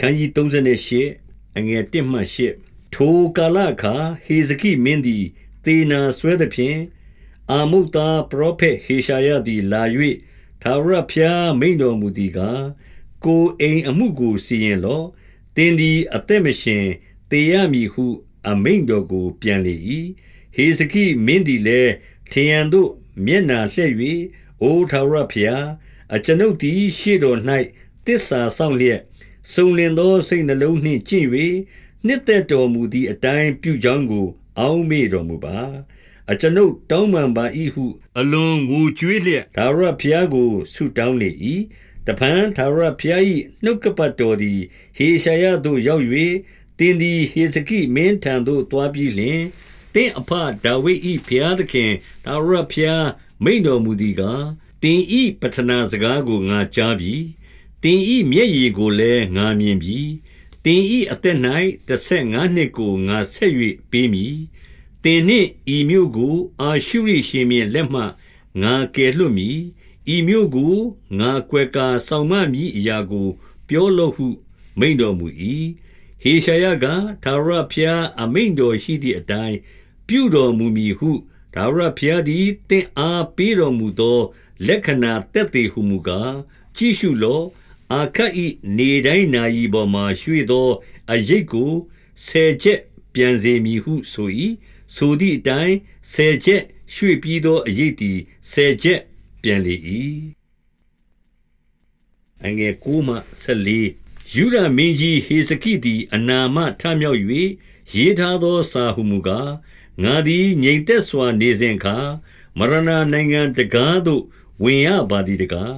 ခန်းကြီး38အငယ်1မှ8ထိုကာလအခါဟေဇကိမင်းသည်သေနာဆွဲသည်ဖြင့်အာမုတ်သားပရောဖက်ဟေရှာယသည်လာ၍သာရဖျားမိန်တော်မူသည်ကားကိုအိမ်အမှုကိုစီရင်လော့တင်းသည်အသက်မရှင်တေရမည်ဟု အမိန်တော်ကို ပြန်လေ၏ဟေဇကိမင်းသည်လည်းထယံတို့မျက်နာလှည့်၍အိုသာရဖျားအကျွန်ုပ်သည်ရှေ့တော်၌တစ္ဆာဆောင်လျက် စုံလင်သောစိတ်နှလုံးနှင့်ကျင့်၍နှစ်သက်တော်မူသည့်အတိုင်းပြုကြောင်းကို အောက်မေ့တော်မူပါအကျွန်ုပ်တောင်းပန်ပါ၏ဟု အလွန်ငိုကြွေးလျက်ဒါဝရဘုရားကိုဆုတောင်းလေ၏တပန်ဒါဝရဘုရား၏နှုတ်ကပတ်တော်သည်ဟေရှာယသို့ရောက်၍တင်းသည်ဟေစကိမင်းထံသို့တွားပြီးလျှင်တင်းအဖဒါဝိဒ်၏ဘုရားသခင်ဒါဝရဘုရားမိန်တော်မူသည်ကားတင်ဤပထနာစကားကိုငါကြားပြီ တင်ဤမျက်ရည်ကိုလည်းငါမြင်ပြီတင်ဤအသက်၌15နှစ်ကိုငါဆက်၍ပေးမည်တင်နှင့်ဤမျိုးကို အာရှုရိရှင်မြင်လက်မှငါကယ်လွတ်မည်ဤမျိုးကိုငါကွယ်ကာဆောင်မမည်အရာကို ပြောလို့ဟုမိန်တော်မူ၏ဟေရှာယကသာရဖျားအမိန်တော်ရှိသည့်အတိုင်းပြုတော်မူမည်ဟုဒါဝရဖျားသည်တင့်အားပေးတော်မူသော လက္ခဏာတက်သေးဟုမူကားကြည့်ရှုလော့ အာခတ်ဤနေတိုင်းနာယီပေါ်မှရွှေသော အရိတ်ကိုဆယ်ချက်ပြန်စေမည်ဟုဆို၏ဆိုသည့်အတိုင်းဆယ်ချက်ရွှေပြီးသောအရိတ်သည်ဆယ်ချက်ပြန်လေ၏အငယ်9မှ14ယူဒမင်းကြီးဟေစကိသည်အနာမထမြောက်၍ရေးထားသောစာဟုမူကားငါသည်ငြိမ်သက်စွာနေစဉ်အခါမရဏနိုင်ငံတကားသို့ဝင်ရပါသည်တကား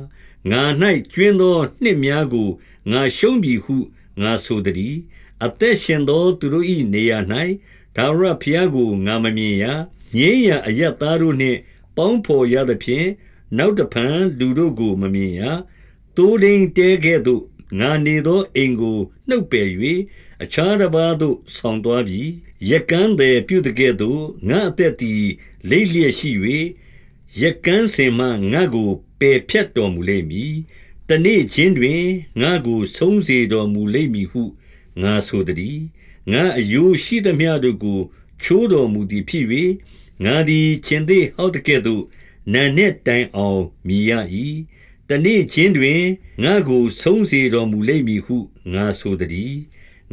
ငါ၌ကျွင်းသောနှစ်များကိုငါရှုံးပြီဟုငါဆိုသည်အသက်ရှင်သောသူတို့၏နေရာ၌ဒါဝရဖျားကိုငါမမြင်ရငြိမ်းရအယတ်သားတို့နှင့် ပေါင်းဖော်ရသဖြင့်နောက်တဖန်လူတို့ကိုမမြင်ရတိုးဒိန်တဲကဲ့သို့ငါနေသောအိမ်ကိုနှုတ်ပယ်၍အခြားတစ်ပါးသို့ဆောင်သွားပြီရကန်းသည်ပြုတကဲ့သို့ငါအသက်သည်လိမ့်လျက်ရှိ၍ရကန်းစင်မှငါကို ပယ်ဖြတ်တော်မူလိမ့်မည်တနေ့ချင်းတွင်ငါကို ဆုံးစေတော်မူလိမ့်မည်ဟုငါဆိုသည်ငါအယိုးရှိသမျှတို့ကို ချိုးတော်မူသည်ဖြစ်၍ငါသည်ခြင်းသေးဟောက်တကဲ့သို့နာနဲ့တိုင်အောင်မြည်ရ၏တနေ့ချင်းတွင်ငါကို ဆုံးစေတော်မူလိမ့်မည်ဟုငါဆိုသည်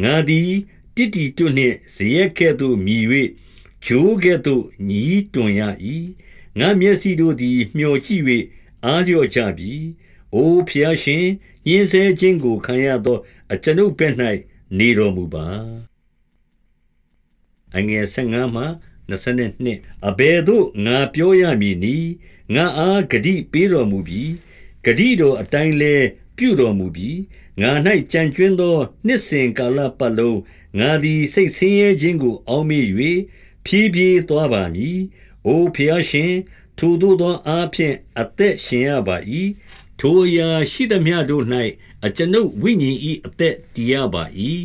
ငါသည်တိတီတွနှင့်ဇရက်ကဲ့သို့မြည်၍ဂျိုးကဲ့သို့ညီးတွန်ရ၏ငါမျက်စိတို့သည် မျောကြည့်၍ အားလျော့ကြပြီ။အိုဖျားရှင်ညင်းဆဲခြင်းကိုခံရသော အကျွန်ုပ်ဘက်၌နေတော်မူပါ။အငယ်15မှ22အဘယ်သို့ငါပြောရမည်နည်းငါအားဂတိပေးတော်မူပြီးဂတိတော်အတိုင်းလဲပြုတော်မူပြီးငါ၌ကြံကျွင်းသောနှစ်စဉ်ကာလပတ်လုံးငါသည်စိတ်ဆင်းရဲခြင်းကိုအောက်မေ့၍ဖြည်းဖြည်းသွားပါမည်။အိုဖျားရှင် ထိုသို့သောအားဖြင့် အသက်ရှင်ရပါ၏ထိုအရာရှိသမျှတို့၌အကျွန်ုပ်ဝိညာဉ်၏အသက်တည်ရပါ၏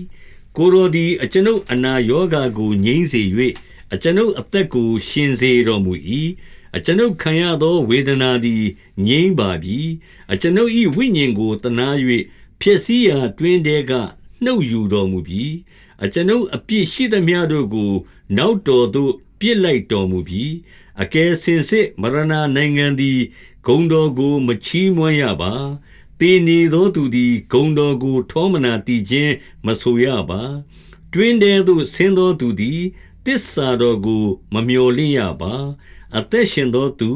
ကိုရိုသည် အကျွန်ုပ်အနာရောဂါကို ငြိမ်းစေ၍အကျွန်ုပ်အသက်ကို ရှင်စေတော်မူ၏အကျွန်ုပ်ခံရသော ဝေဒနာသည် ငြိမ်းပါပြီ အကျွန်ုပ်၏ဝိညာဉ်ကိုတနာ၍ဖြစ်စည်းရာတွင်တဲက နှုတ်ယူတော်မူပြီ အကျွန်ုပ်အပြစ်ရှိသမျှတို့ကို နောက်တော်သို့ပြစ်လိုက်တော်မူပြီ အကယ်စင်စစ်မရဏနိုင်ငံသည်ဂုံတော်ကိုမချီးမွမ်းရပါ။တေနေသောသူသည်ဂုံတော်ကို ထောမနာတည်ခြင်းမဆိုရပါ။တွင်တဲသို့ဆင်းသောသူသည်တစ္ဆာတော်ကိုမမျော်လင့်ရပါ။အသက်ရှင်သောသူ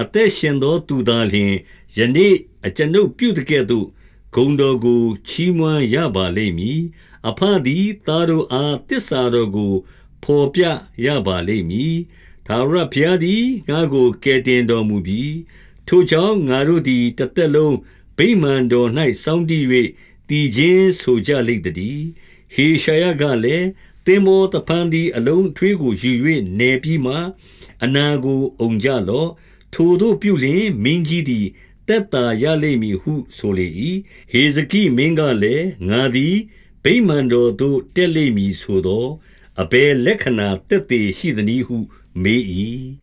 အသက်ရှင်သောသူသာလျှင်ယနေ့အကျွန်ုပ်ပြုတကဲ့သို့ဂုံတော်ကိုချီးမွမ်းရပါလိမ့်မည်။အဖသည်သားတို့အားတစ္ဆာတော်ကိုဖော်ပြရပါလိမ့်မည်။ ထာဝရဘုရားသည်ငါ့ကိုကယ်တင်တော်မူပြီထိုကြောင့်ငါတို့သည်တသက်လုံးဗိမာန်တော်၌စောင့်တည်၍တည်ခြင်းဆိုကြလိမ့်တည်းဟေရှာယကလည်းတင်မောတဖန်သည်အလုံးထွေးကိုယူ၍နေပြီးမှအနာကိုအုံကြလော့ထိုတို့ပြုလျင်မင်းကြီးသည်တက်တာရလိမ့်မည်ဟုဆိုလေ၏ဟေဇကိမင်းကလည်းငါသည်ဗိမာန်တော်သို့တက်လိမ့်မည်ဆိုသောအဘယ်လက္ခဏာတက်သေးရှိသနည်းဟုမေး၏